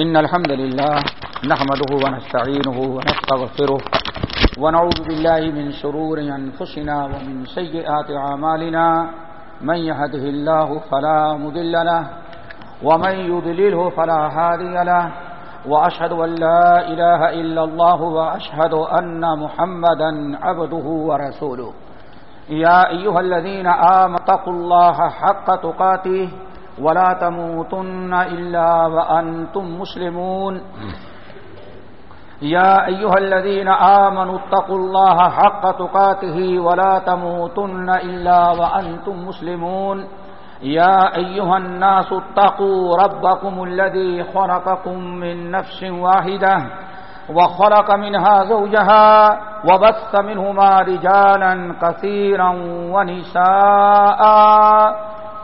إن الحمد لله نحمده ونستعينه ونستغفره ونعوذ بالله من شرور أنفسنا ومن سيئات عمالنا من يهده الله فلا مذل له ومن يذلله فلا هادي له وأشهد أن لا إله إلا الله وأشهد أن محمدا عبده ورسوله يا أيها الذين آمتقوا الله حق تقاته ولا تموتن إلا وأنتم مسلمون. يا أيها الذين آمنوا اتقوا الله حق تقاته ولا تموتن إلا وأنتم مسلمون. يا أيها الناس اتقوا ربكم الذي خلقكم من نفس واحدة وخلق منها زوجها وبث منهما رجالا كثيرا ونساء.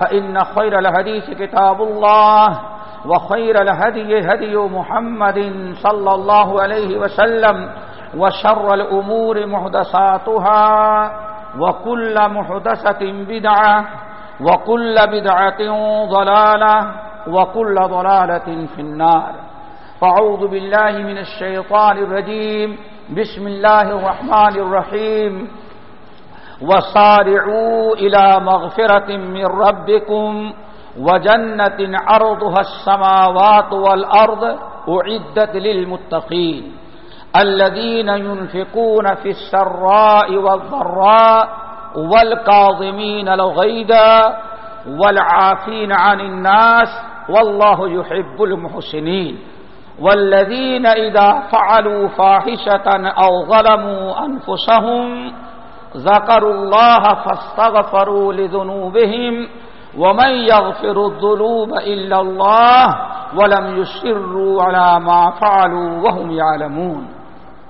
فإن خير الهديث كتاب الله وخير الهدي هدي محمد صلى الله عليه وسلم وشر الأمور محدثاتها وكل محدثة بدعة وكل بدعة ضلالة وكل ضلالة في النار فعوذ بالله من الشيطان الرجيم بسم الله الرحمن الرحيم وصارعوا إلى مغفرة من ربكم وجنة عرضها السماوات والأرض أعدت للمتقين الذين ينفقون في السراء والضراء والكاظمين الغيدا والعافين عن الناس والله يحب المحسنين والذين إذا فعلوا فاحشة أو ظلموا أنفسهم ذكروا الله فاستغفروا لذنوبهم ومن يغفر الذنوب إلا الله ولم يسروا على ما فعلوا وهم يعلمون۔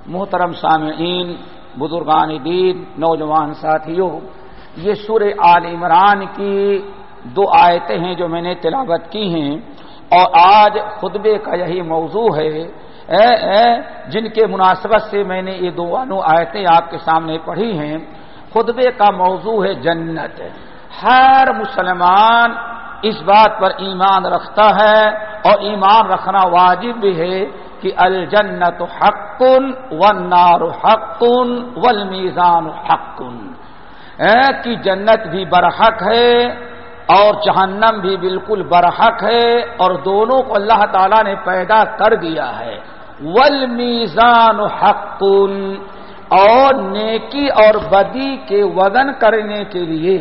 محترم سامعین، بزرگان دین، نوجوان ساتھیوں یہ سور آل عمران کی دو آیتیں ہیں جو میں نے تلاوت کی ہیں اور آج خطبے کا یہی موضوع ہے اے اے جن کے مناسبت سے میں نے یہ دونوں آیتیں آپ کے سامنے پڑھی ہیں، خطبے کا موضوع ہے جنت۔ ہر مسلمان اس بات پر ایمان رکھتا ہے اور ایمان رکھنا واجب بھی ہے کہ الجنت حقن و نار حقن والمیزان حقن۔ کی جنت بھی برحق ہے اور جہنم بھی بالکل برحق ہے اور دونوں کو اللہ تعالی نے پیدا کر دیا ہے۔ والمیزان حقن اور نیکی اور بدی کے وزن کرنے کے لیے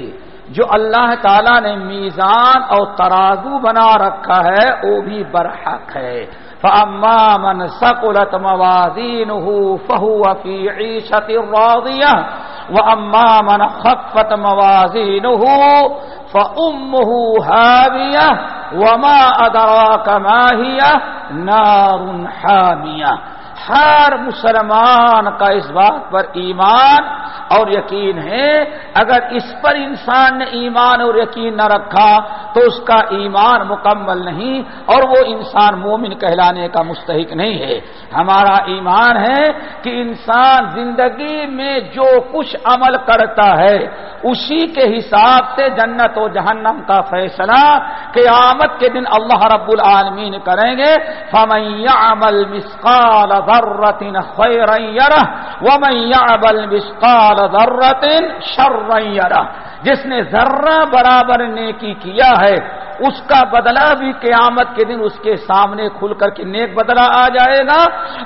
جو اللہ تعالیٰ نے میزان اور ترازو بنا رکھا ہے، وہ بھی برحق ہے۔ فاما من سقلت موازینه فهو في عيشة راضية واما من خفت موازینه فامه هاوية وما ادراك ما هي نار حامية ہر مسلمان کا اس بات پر ایمان اور یقین ہے۔ اگر اس پر انسان نے ایمان اور یقین نہ رکھا تو اس کا ایمان مکمل نہیں اور وہ انسان مومن کہلانے کا مستحق نہیں ہے۔ ہمارا ایمان ہے کہ انسان زندگی میں جو کچھ عمل کرتا ہے، اسی کے حساب سے جنت و جہنم کا فیصلہ قیامت کے دن اللہ رب العالمین کریں گے۔ فمیا عمل مسقال ذرت خیر ومن يعمل مثقال ذرت شر جس نے ذرہ برابر نیکی کیا ہے، اس کا بدلہ بھی قیامت کے دن اس کے سامنے کھل کر کے نیک بدلہ آ جائے گا۔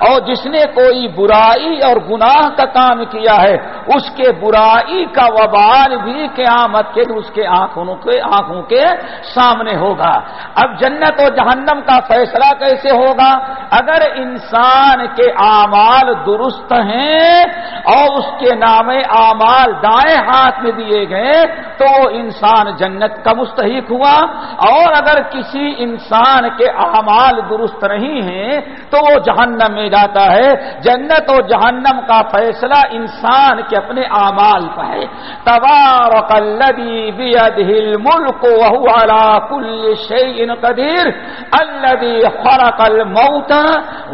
اور جس نے کوئی برائی اور گناہ کا کام کیا ہے، اس کے برائی کا وبال بھی قیامت کے دن اس کے آنکھوں کے آنکھوں کے سامنے ہوگا۔ اب جنت و جہنم کا فیصلہ کیسے ہوگا؟ اگر انسان کے اعمال درست ہیں اور اس کے نام اعمال دائیں ہاتھ میں دیے گئے تو وہ انسان جنت کا مستحق ہوا اور اگر کسی انسان کے اعمال درست نہیں ہیں تو وہ جہنم میں جاتا ہے۔ جنت و جہنم کا فیصلہ انسان کے اپنے اعمال کا ہے۔ تبارک الذی بیدہ الملک وهو على كل شيء قدیر الذي خلق الموت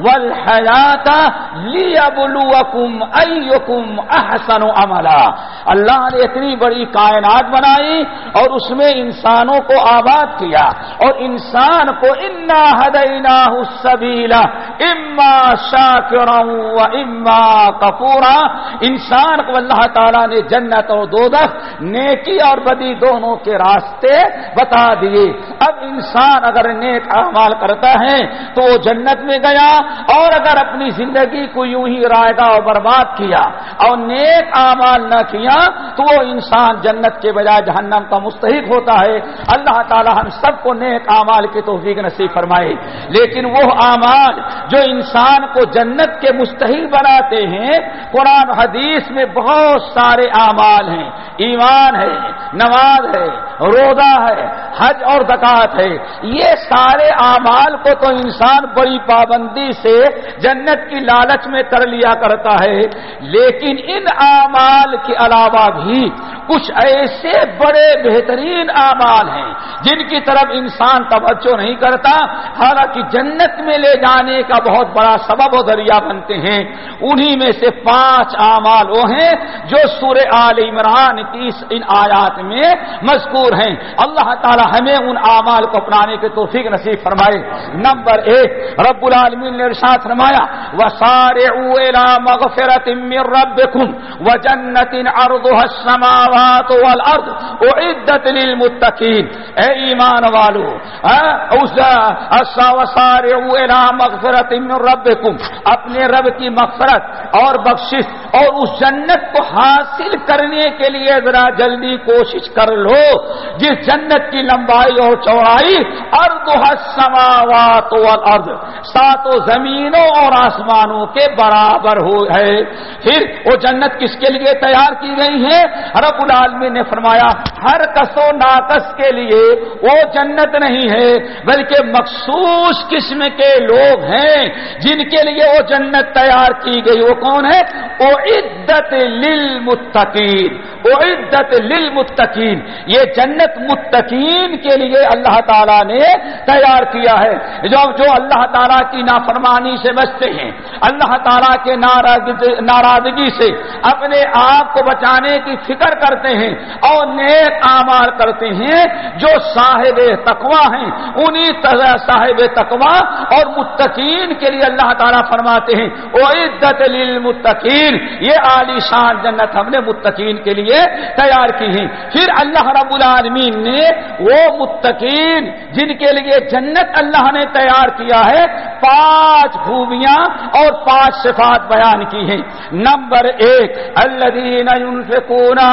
والحیات لیبلوکم ایکم احسن عملا۔ اللہ نے اتنی بڑی کائنات بنائی اور اس میں انسانوں کو آباد کیا اور انسان کو انا ہدینا سبیلا اما شاکر و اما کپورا انسان کو اللہ تعالیٰ نے جنت اور دودھ نیکی اور بدی دونوں کے راستے بتا دیے۔ اب انسان اگر نیک اعمال کرتا ہے تو وہ جنت میں گیا اور اگر اپنی زندگی کو یوں ہی رائے گا اور برباد کیا اور نیک اعمال نہ کیا تو وہ انسان جنت کے بجائے جہنم کا مستحق ہوتا ہے۔ اللہ تعالی ہم سب کو نیک اعمال کی توفیق نصیب فرمائے۔ لیکن وہ اعمال جو انسان کو جنت کے مستحق بناتے ہیں، قرآن حدیث میں بہت سارے اعمال ہیں۔ ایمان ہے، نماز ہے، روزہ ہے، حج اور دکات ہے۔ یہ سارے اعمال کو تو انسان بڑی پابندی سے جنت کی لالچ میں کر لیا کرتا ہے۔ لیکن ان اعمال کے علاوہ بھی کچھ ایسے ایسے بڑے بہترین اعمال ہیں جن کی طرف انسان توجہ نہیں کرتا، حالانکہ جنت میں لے جانے کا بہت بڑا سبب و ذریعہ بنتے ہیں۔ انہی میں سے پانچ اعمال وہ ہیں جو سورہ آل عمران کی ان آیات میں مذکور ہیں۔ اللہ تعالی ہمیں ان اعمال کو اپنانے کے توفیق نصیب فرمائے۔ نمبر ایک، رب العالمین نے ارشاد فرمایا وہ سارے رب و جنت السماوات والارض. اعدت للمتقین. اے ایمان والو وسارعوا الى مغفرت من ربکم. اپنے رب کی مغفرت اور بخشش اور اس جنت کو حاصل کرنے کے لیے ذرا جلدی کوشش کر لو۔ جس جنت کی لمبائی اور چوڑائی ارد السماوات والارض، ساتوں زمینوں اور آسمانوں کے برابر ہو ہے۔ پھر وہ جنت کس کے لیے تیار کی گئی ہے؟ رب العالمین نے فرمایا، ہر کسو ناقص کے لیے وہ جنت نہیں ہے، بلکہ مخصوص قسم کے لوگ ہیں جن کے لیے وہ جنت تیار کی گئی۔ وہ کون ہے؟ وہ عدت للمتقین وہ عدت للمتقین یہ جنت متقین کے لیے اللہ تعالیٰ نے تیار کیا ہے۔ جو جو اللہ تعالیٰ کی نافرمانی سے بچتے ہیں، اللہ تعالیٰ کے ناراضگی سے اپنے آپ کو بچانے کی فکر کرتے ہیں اور نیک اعمال کرتے ہیں۔ جو صاحب تقوا ہیں، انہی طرح صاحب تقوا اور متقین کے لیے اللہ تعالیٰ فرماتے ہیں۔ وہ عزت للمتقین یہ عالی شان جنت ہم نے متقین کے لیے تیار کی ہیں۔ پھر اللہ رب العالمین نے وہ متقین جن کے لیے جنت اللہ نے تیار کیا ہے، پانچ خوبیاں اور پانچ صفات بیان کی ہیں۔ نمبر ایک اللہ کونا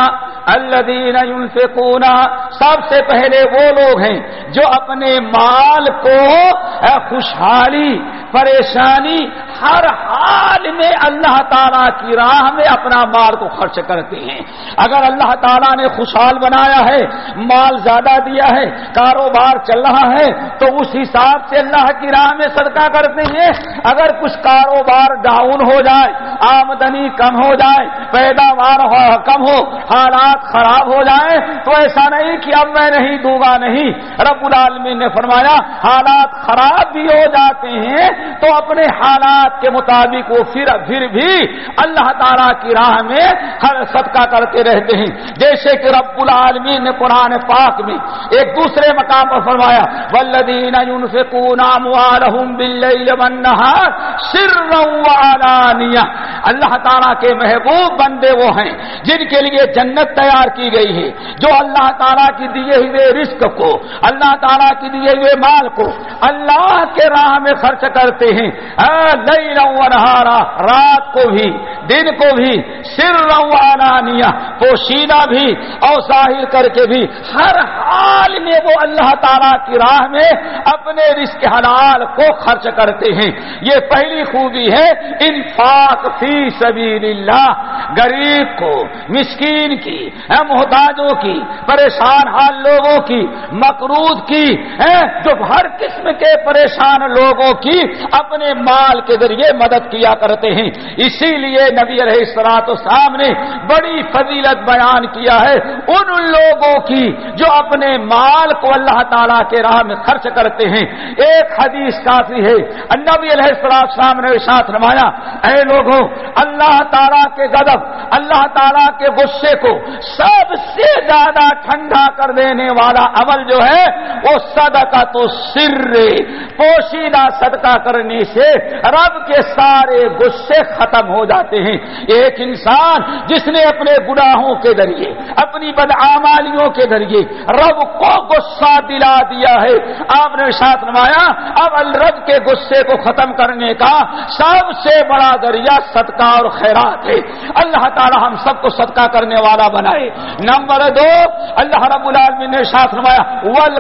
اللہ ينفقون سب سے پہلے وہ لوگ ہیں جو اپنے مال کو خوشحالی، پریشانی، ہر حال میں اللہ تعالیٰ کی راہ میں اپنا مال کو خرچ کرتے ہیں۔ اگر اللہ تعالیٰ نے خوشحال بنایا ہے، مال زیادہ دیا ہے، کاروبار چل رہا ہے، تو اس حساب سے اللہ کی راہ میں صدقہ کرتے ہیں۔ اگر کچھ کاروبار ڈاؤن ہو جائے، آمدنی کم ہو جائے، پیداوار کم ہو، حالات خراب ہو جائے تو ایسا نہیں کہ اب میں نہیں دوں گا نہیں۔ رب العالمین نے فرمایا، حالات خراب بھی ہو جاتے ہیں، تو اپنے حالات کے مطابق وہ پھر پھر بھی اللہ تعالیٰ کی راہ میں ہر صدقہ کرتے رہتے ہیں۔ جیسے کہ رب العالمین نے قرآن پاک میں ایک دوسرے مقام پر فرمایا ولدین اللہ تعالیٰ کے محبوب بندے وہ ہیں جن کے لیے جنت تیار کی گئی ہے جو اللہ تعالیٰ کی دیے ہوئے رزق کو، اللہ تعالیٰ کی دیے ہوئے مال کو اللہ کے راہ میں خرچ کرتے ہیں۔ نہارا، رات کو بھی، دن کو بھی سر روانیہ پوشیدہ بھی اور ظاہر کر کے بھی۔ ہر حال میں وہ اللہ تعالیٰ کی راہ میں اپنے رزق حلال کو خرچ کرتے ہیں۔ یہ پہلی خوبی ہے، انفاق فی سبیل اللہ غریب کو، مسکین کی محتاجوں کی، پریشان حال لوگوں کی مقروض کی جو ہر قسم کے پریشان لوگوں کی اپنے مال کے ذریعے مدد کیا کرتے ہیں۔ اسی لیے نبی علیہ السلاط سامنے بڑی فضیلت بیان کیا ہے ان لوگوں کی جو اپنے مال کو اللہ تعالیٰ کے راہ میں خرچ کرتے ہیں۔ ایک حدیث کافی ہے۔ نبی علیہ السلام نے ساتھ نمایا اے لوگوں اللہ تعالیٰ کے غضب، اللہ تعالیٰ کے غصے کو سب سے زیادہ ٹھنڈا کر دینے والا عمل جو ہے، وہ صدقہ تو سر پوشیدہ صدقہ کرنے سے رب کے سارے غصے ختم ہو جاتے ہیں۔ ایک انسان جس نے اپنے گناہوں کے ذریعے، اپنی بدعمالیوں کے ذریعے رب کو غصہ دلا دیا ہے۔ آپ نے ساتھ نمایا اب الرب کے غصے کو ختم کرنے کا سب سے بڑا ذریعہ صدقہ صدقہ اور خیرات ہے اللہ تعالی ہم سب کو صدقہ کرنے والا بنائے۔ نمبر دو، اللہ رب العالمین نے ساتھ نمایا ول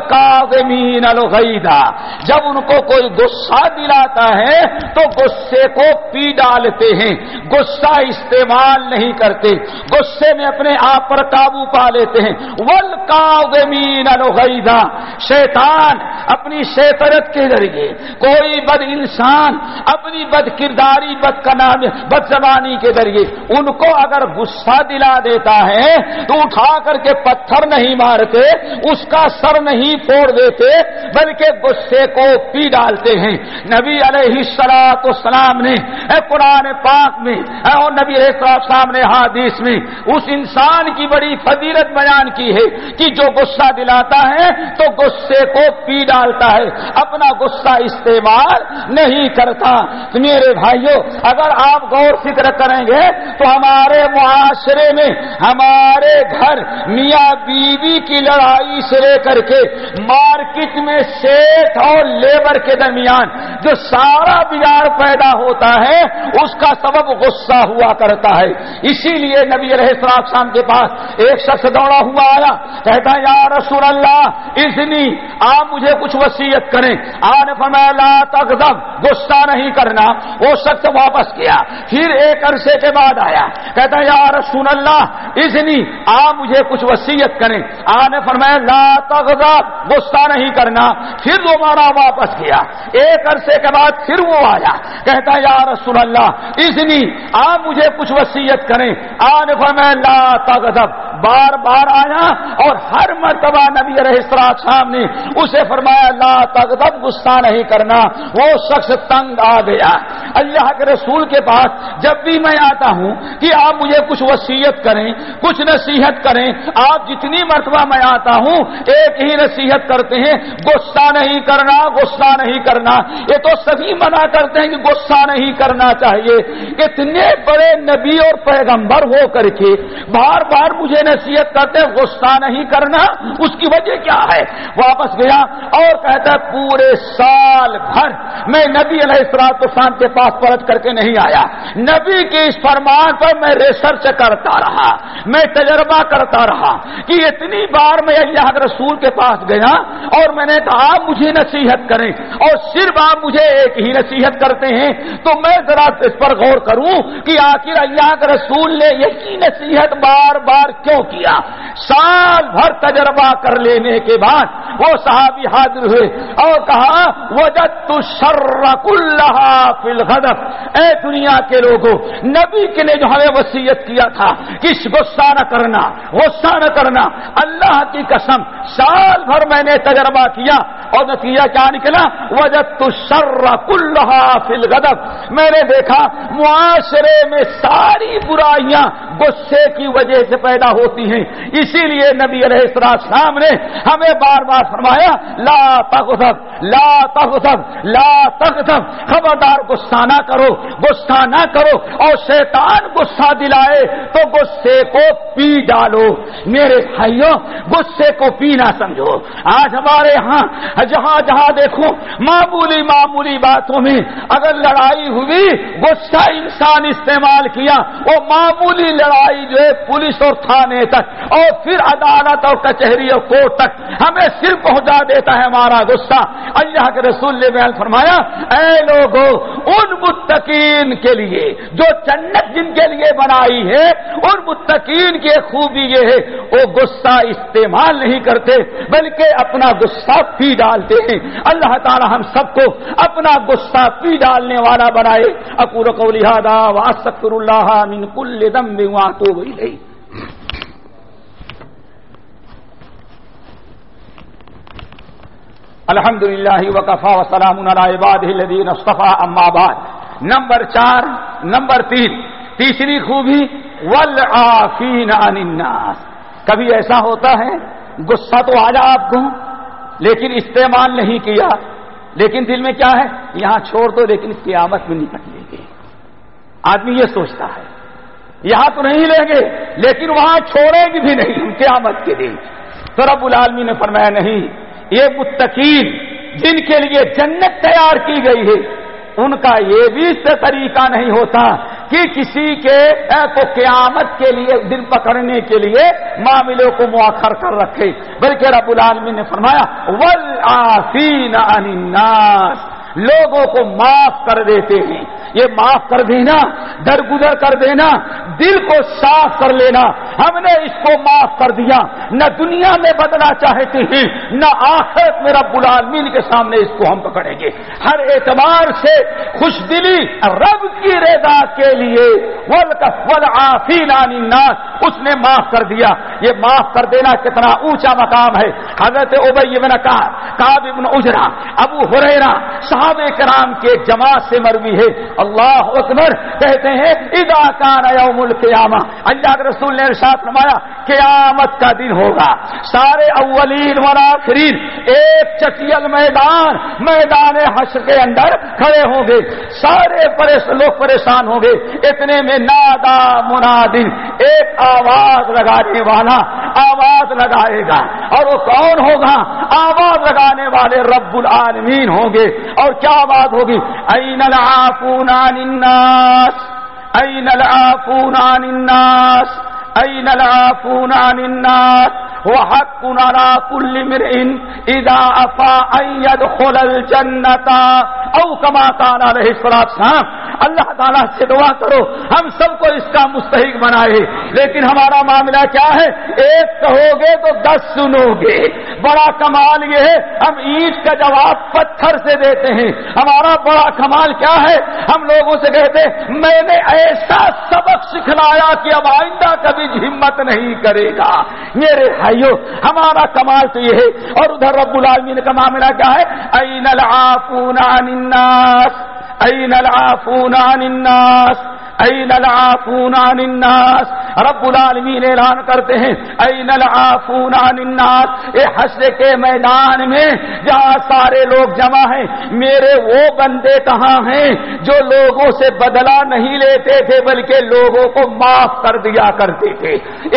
الغیدہ جب ان کو کوئی غصہ دلاتا ہے، تو غصے کو پی ڈالتے ہیں۔ غصہ استعمال نہیں کرتے۔ غصے میں اپنے آپ پر قابو پا لیتے ہیں۔ ول الغیدہ شیطان اپنی شیطرت کے ذریعے، کوئی بد انسان، اپنی بد کرداری، بد کنام بد زبانی کے ذریعے ان کو اگر غصہ دلا دیتا ہے تو اٹھا کر کے پتھر نہیں مارتے، اس کا سر نہیں پھوڑ دیتے، بلکہ غصے کو پی ڈالتے ہیں۔ نبی علیہ سلاط اسلام نے، اے قرآن پاک میں، اے اور نبی علیہ السلام نے حادیث میں اس انسان کی بڑی فضیلت بیان کی ہے کہ جو غصہ دلاتا ہے تو غصے کو پی ڈالتا ہے، اپنا غصہ استعمال نہیں کرتا۔ میرے بھائیوں اگر آپ غور فکر کریں گے تو ہمارے معاشرے میں، ہمارے گھر میاں بیوی کی لڑائی سے لے کر کے مارکیٹ میں سیٹ اور لیبر کے درمیان جو سارا بگاڑ پیدا ہوتا ہے، اس کا سبب غصہ ہوا کرتا ہے۔ اسی لیے نبی رہے شام کے پاس ایک شخص دوڑا ہوا آیا، کہتا یا رسول اللہ اتنی آپ مجھے کچھ وسیعت کریں۔ آنے فرمایا تک غصہ نہیں کرنا۔ وہ شخص واپس کیا پھر ایک عرصے کے بعد آیا۔ کہتا یا رسول اللہ اتنی آپ مجھے کچھ وسیعت کریں۔ آنے فرمایا، لا تغضب، غصہ نہیں کرنا۔ پھر دوبارہ واپس کیا ایک عرصے کے بعد پھر وہ آیا۔ کہتا یا رسول اللہ اتنی آپ مجھے کچھ وسیعت کریں۔ آنے فرمایا، لا تغذب بار بار آیا اور ہر مرتبہ نبی رہے شام نے اسے فرمایا، لا تغضب، غصہ نہیں کرنا۔ وہ شخص تنگ آ گیا۔ اللہ کے رسول کے پاس جب بھی میں آتا ہوں کہ آپ مجھے کچھ وسیعت کریں، کچھ نصیحت کریں، آپ جتنی مرتبہ میں آتا ہوں، ایک ہی نصیحت کرتے ہیں، غصہ نہیں کرنا، غصہ نہیں کرنا۔ یہ تو سبھی منع کرتے ہیں کہ غصہ نہیں کرنا چاہیے۔ اتنے بڑے نبی اور پیغمبر ہو کر کے بار بار مجھے نصیحت کرتے غصہ نہیں کرنا، اس کی وجہ کیا ہے؟ واپس گیا اور کہتا ہے، پورے سال بھر میں نبی علیہ السلام کے پاس پلٹ کر کے نہیں آیا۔ نبی کے اس فرمان پر میں ریسرچ کرتا رہا۔ میں تجربہ کرتا رہا کہ اتنی بار میں اللہ رسول کے پاس گیا اور میں نے کہا مجھے نصیحت کریں۔ اور صرف آپ مجھے ایک ہی نصیحت کرتے ہیں، تو میں ذرا اس پر غور کروں کہ آخر اللہ کے رسول نے یہی نصیحت بار بار کیوں کیا؟ سال بھر تجربہ کر لینے کے بعد وہ صحابی حاضر ہوئے اور کہا وہ جت اللہ فل اے دنیا کے لوگوں، نبی کے نے جو ہمیں وسیعت کیا تھا، کس غصہ نہ کرنا، غصہ نہ کرنا، اللہ کی قسم، سال بھر میں نے تجربہ کیا اور نتیجہ کیا نکلا وجہ تو شر کلحا فل میں نے دیکھا، معاشرے میں ساری برائیاں غصے کی وجہ سے پیدا ہوتی ہیں۔ اسی لیے نبی علیہ السلام نے ہمیں بار بار فرمایا، لا تغضب لا تغضب، لا تغضب خبردار غصہ نہ کرو غصہ نہ کرو۔ اور شیطان غصہ دلائے، تو غصے کو پی ڈالو۔ میرے بھائیوں، غصے کو پینا سمجھو۔ آج ہمارے ہاں جہاں جہاں دیکھو، معمولی معمولی باتوں میں اگر لڑائی ہوئی، غصہ انسان استعمال کیا، وہ معمولی لڑائی جو ہے پولیس اور تھانے تک، اور پھر عدالت اور کچہری اور کورٹ تک، ہمیں صرف پہنچا دیتا ہے ہمارا غصہ۔ اللہ کے رسول نے بیان فرمایا اے لوگوں ان متقین کے لیے، جو جنت جن کے لیے بنائی ہے، ان متقین کی خوبی یہ ہے، وہ غصہ استعمال نہیں کرتے، بلکہ اپنا غصہ پی ڈالتے ہیں۔ اللہ تعالی ہم سب کو اپنا غصہ پی ڈالنے والا بنائے۔ اکور کو لہٰذا واسکر اللہ من کل دم تو وہی الحمد للہ وقفا وسلام عباد الدین اصطفیٰ اما نمبر چار، نمبر تین، تیسری خوبی ول آفین الناس. کبھی ایسا ہوتا ہے، غصہ تو آ جا آپ کو، لیکن استعمال نہیں کیا. لیکن دل میں کیا ہے؟ یہاں چھوڑ دو، لیکن قیامت میں نکل لیں گے. آدمی یہ سوچتا ہے، یہاں تو نہیں لیں گے، لیکن وہاں چھوڑیں گے بھی نہیں قیامت کے دن. تو رب العالمی نے فرمایا، نہیں یہ متقین جن کے لیے جنت تیار کی گئی ہے، ان کا یہ بھی طریقہ نہیں ہوتا کہ کسی کے کو قیامت کے لیے، دن پکڑنے کے لیے معاملوں کو مؤخر کر رکھے۔ بلکہ رب العالمین نے فرمایا ول آفین لوگوں کو معاف کر دیتے ہیں۔ یہ معاف کر دینا، درگزر کر دینا، دل کو صاف کر لینا۔ ہم نے اس کو معاف کر دیا۔ نہ دنیا میں بدلا چاہتے ہیں، نہ آخرت میں رب العالمین کے سامنے اس کو ہم پکڑیں گے۔ ہر اعتبار سے خوش دلی رب کی رضا کے لیے۔ اس نے معاف کر دیا۔ یہ معاف کر دینا کتنا اونچا مقام ہے۔ حضرت ابئی بن کہا ابن اجرا ابو ہریرا صحاب کرام کے جماعت سے مروی ہے۔ اللہ اکبر، کہتے ہیں ادا کان یوم القیامہ۔ اللہ کے رسول نے ارشاد فرمایا، قیامت کا دن ہوگا۔ سارے اولین وراخرین ایک چکیل میدان میدان حشر کے اندر کھڑے ہوں گے۔ سارے لوگ پریشان ہوں گے۔ اتنے میں نادا منادن، ایک آواز لگانے والا آواز لگائے گا اور وہ کون ہوگا؟ آواز لگانے والے رب العالمین ہوں گے اور کیا آواز ہوگی؟ این العافون عن الناس؟ این العافون عن الناس؟ این العافون عن الناس؟ وحق على كل مرء اذا افا ان يدخل الجنه او كما قال عليه الصلاه والسلام، اللہ تعالیٰ سے دعا کرو، ہم سب کو اس کا مستحق بنائے۔ لیکن ہمارا معاملہ کیا ہے؟ ایک کہو گے تو دس سنو گے۔ بڑا کمال یہ ہے، ہم اینٹ کا جواب پتھر سے دیتے ہیں۔ ہمارا بڑا کمال کیا ہے؟ ہم لوگوں سے کہتے میں نے ایسا سبق سکھلایا کہ اب آئندہ کبھی ہمت نہیں کرے گا۔ میرے بھائیو، ہمارا کمال تو یہ ہے۔ اور ادھر رب العالمین کا معاملہ کیا ہے؟ این العافون عن الناس این العافون عن الناس این العافون عن الناس۔ رب العالمین اعلان کرتے ہیں این العافون عن الناس اے حشر کے میدان میں جہاں سارے لوگ جمع ہیں، میرے وہ بندے کہاں ہیں جو لوگوں سے بدلہ نہیں لیتے تھے، بلکہ لوگوں کو معاف کر دیا کرتے تھے۔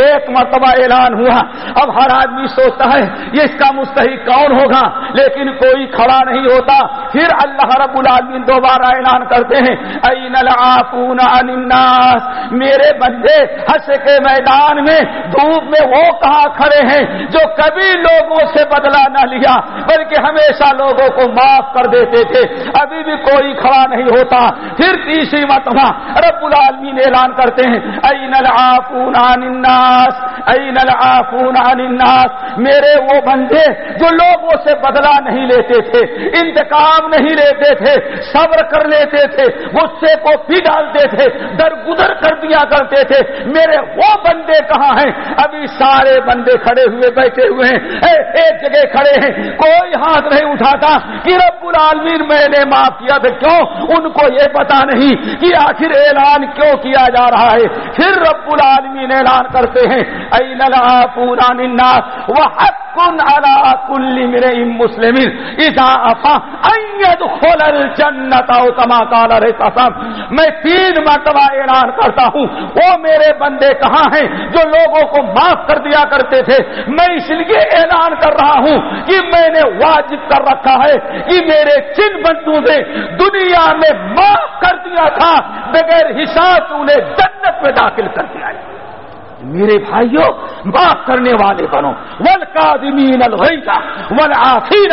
ایک مرتبہ اعلان ہوا۔ اب ہر آدمی سوچتا ہے، یہ اس کا مستحق کون ہوگا؟ لیکن کوئی کھڑا نہیں ہوتا۔ پھر اللہ رب العالمین دوبارہ اعلان کرتے ہیں این العافون عن الناس میرے بندے ہنس کے میدان میں دھوپ میں وہ کہاں کھڑے ہیں جو کبھی لوگوں سے بدلا نہ لیا، بلکہ ہمیشہ لوگوں کو معاف کر دیتے تھے۔ ابھی بھی کوئی کھڑا نہیں ہوتا۔ پھر تیسری مرتبہ رب العالمین اعلان کرتے ہیں این العافون عن الناس؟ این العافون عن الناس؟ میرے وہ بندے جو لوگوں سے بدلا نہیں لیتے تھے، انتقام نہیں لیتے تھے، صبر کر لیتے تھے، غصے کو پی ڈالتے تھے، درگزر کر دیا کرتے تھے۔ میرے وہ بندے کہاں ہیں؟ ابھی سارے بندے کھڑے ہوئے بیٹھے ہوئے ہیں۔ ایک جگہ کھڑے ہیں۔ کوئی ہاتھ نہیں اٹھاتا کہ رب العالمین میں نے معاف کیا تھا کیوں؟ ان کو یہ پتا نہیں کہ آخر اعلان کیوں کیا جا رہا ہے۔ پھر رب العالمین اعلان کرتے ہیں این العافون عن الناس وحق یقن علا کل میرے مسلم۔ اذا افا جنت کما کالا رہتا صاحب میں تین مرتبہ اعلان کرتا ہوں، وہ میرے بندے کہاں ہیں جو لوگوں کو معاف کر دیا کرتے تھے؟ میں اس لیے اعلان کر رہا ہوں کہ میں نے واجب کر رکھا ہے کہ میرے چن بندوں نے دنیا میں معاف کر دیا تھا، بغیر حساب انہیں جنت میں داخل کر دیا ہے۔ میرے بھائیوں معاف کرنے والے بنو۔ ول کا دمین ول آفین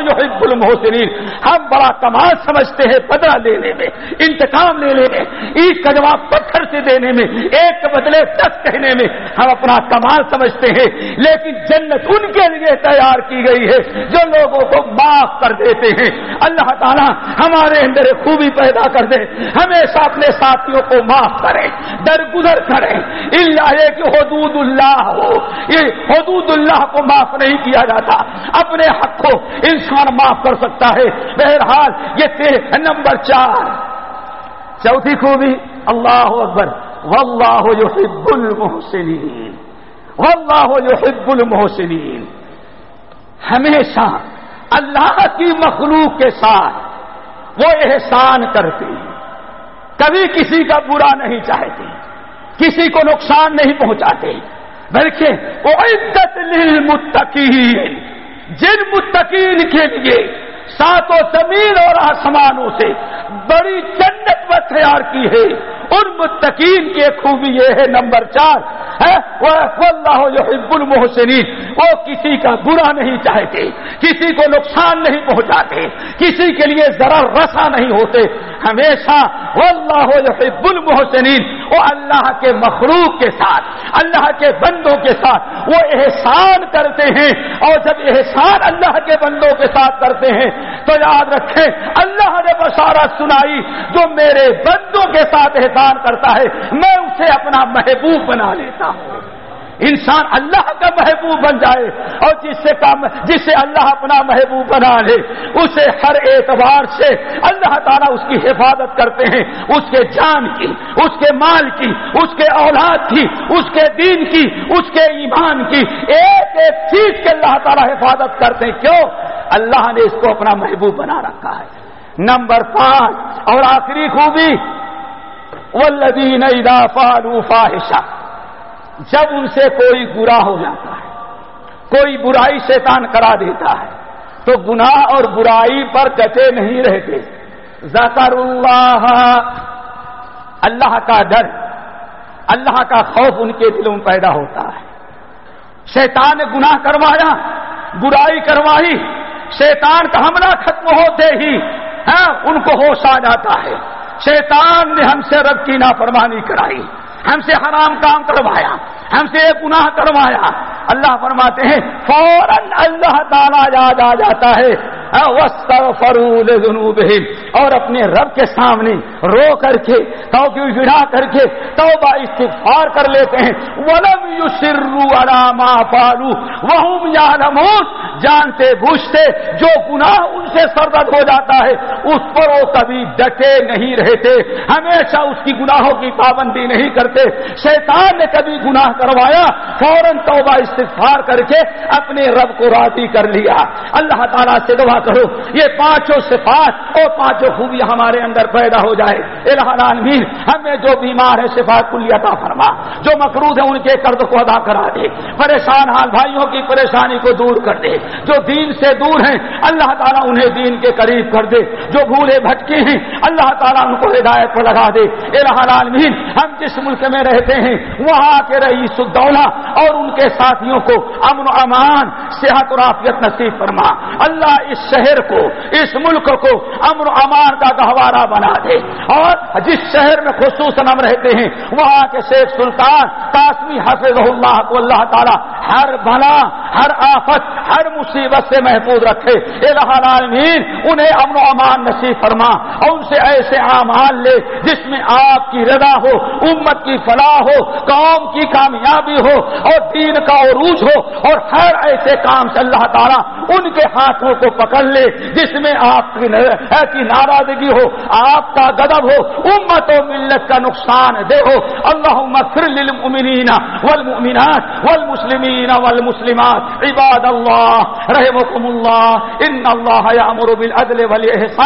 يحب المحسنين ہم بڑا کمال سمجھتے ہیں بدلا لینے میں، انتقام لینے میں، عید کا جواب پتھر سے دینے میں، ایک بدلے دس کہنے میں۔ ہم اپنا کمال سمجھتے ہیں، لیکن جنت ان کے لیے تیار کی گئی ہے جو لوگوں کو معاف کر دیتے ہیں۔ اللہ تعالیٰ ہمارے اندر خوبی پیدا کر دے۔ ہمیشہ اپنے ساتھیوں کو معاف کرے۔ درگزر کرے اللہ یہ کہ حدود اللہ ہو۔ یہ حدود اللہ کو معاف نہیں کیا جاتا۔ اپنے حق کو انسان معاف کر سکتا ہے۔ بہرحال یہ تھے نمبر چار۔ چوتھی خوبی، اللہ اکبر۔ واللہ یحب المحسنین۔ واللہ یحب المحسنین۔ ہمیشہ اللہ کی مخلوق کے ساتھ وہ احسان کرتے ہیں۔ کبھی کسی کا برا نہیں چاہتے۔ کسی کو نقصان نہیں پہنچاتے۔ بلکہ وہ عزت للمتقین جن متقین کے لیے ساتوں زمین اور آسمانوں سے بڑی جنت میں تیار کی ہے، ان متقین کی خوبی یہ ہے، نمبر چار اللہ المحسنین وہ کسی کا برا نہیں چاہتے، کسی کو نقصان نہیں پہنچاتے، کسی کے لیے ذرا رسا نہیں ہوتے۔ ہمیشہ واللہ یحب المحسنین وہ اللہ کے مخلوق کے ساتھ، اللہ کے بندوں کے ساتھ وہ احسان کرتے ہیں۔ اور جب احسان اللہ کے بندوں کے ساتھ کرتے ہیں، تو یاد رکھیں، اللہ نے بشارت سنائی جو میرے بندوں کے ساتھ احسان کرتا ہے، میں اسے اپنا محبوب بنا لیتا ہوں۔ انسان اللہ کا محبوب بن جائے اور جس سے کام جس سے اللہ اپنا محبوب بنا لے، اسے ہر اعتبار سے اللہ تعالیٰ اس کی حفاظت کرتے ہیں۔ اس کے جان کی، اس کے مال کی، اس کے اولاد کی، اس کے دین کی، اس کے ایمان کی۔ ایک ایک چیز کے اللہ تعالیٰ حفاظت کرتے ہیں۔ کیوں؟ اللہ نے اس کو اپنا محبوب بنا رکھا ہے۔ نمبر پانچ اور آخری خوبی والذین اذا فعلوا فاحشہ جب ان سے کوئی برا ہو جاتا ہے، کوئی برائی شیطان کرا دیتا ہے، تو گناہ اور برائی پر کٹے نہیں رہتے۔ ذکر اللہ اللہ کا ڈر، اللہ کا خوف ان کے دلوں میں پیدا ہوتا ہے۔ شیطان نے گناہ کروایا، برائی کروائی، شیطان کا حملہ ختم ہوتے ہی ہاں ان کو ہوش آ جاتا ہے۔ شیطان نے ہم سے رب کی نافرمانی کرائی۔ ہم سے حرام کام کروایا، ہم سے گناہ کروایا۔ اللہ فرماتے ہیں، فوراً اللہ تعالیٰ یاد آ جاتا ہے۔ اور اپنے رب کے سامنے رو کر کے تو گڑا کر کے تو استغفار کر لیتے ہیں۔ ولم یو سرو اراما پالو وہ جانتے بوجھتے، جو گناہ ان سے سرد ہو جاتا ہے، اس پر وہ کبھی ڈٹے نہیں رہتے۔ ہمیشہ اس کی گناہوں کی پابندی نہیں کرتے۔ شیطان نے کبھی گناہ کروایا، فوراً توبہ استغفار کر کے اپنے رب کو راضی کر لیا۔ اللہ تعالیٰ سے دعا کرو، یہ پانچوں صفات اور پانچوں خوبیاں ہمارے اندر پیدا ہو جائے۔ العالمین، ہمیں جو بیمار ہے صفات کلی عطا فرما۔ جو مقروض ہے ان کے قرض کو ادا کرا دے۔ پریشان حال بھائیوں کی پریشانی کو دور کر دے۔ جو دین سے دور ہیں، اللہ تعالیٰ انہیں دین کے قریب کر دے۔ جو بھولے بھٹکے ہیں، اللہ تعالیٰ ان کو ہدایت پر لگا دے۔ العالمین، ہم جس ملک میں رہتے ہیں، وہاں کے رئیس الدولہ اور ان کے ساتھیوں کو امن و امان، صحت اور عافیت نصیب فرما۔ اللہ اس شہر کو، اس ملک کو امن و امان کا گہوارہ بنا دے۔ اور جس شہر میں خصوصاً ہم رہتے ہیں، وہاں کے شیخ سلطان قاسمی حفظ اللہ کو اللہ تعالیٰ ہر بھلا، ہر آفت، ہر مصیبت سے محفوظ رکھے۔ العالمین، انہیں امن و امان ایمان نصیب فرما اور ان سے ایسے اعمال لے جس میں آپ کی رضا ہو، امت کی فلاح ہو، قوم کی کامیابی ہو اور دین کا عروج ہو اور ہر ایسے کام سے اللہ تعالیٰ ان کے ہاتھوں کو پکڑ لے جس میں آپ کی ناراضگی ہو، آپ کا گدب ہو، امت و ملت کا نقصان دے ہو۔ اللہ للمؤمنین والمؤمنات والمسلمین والمسلمات۔ عباد الله رحمكم الله إن الله يأمر بالعدل والاحسان۔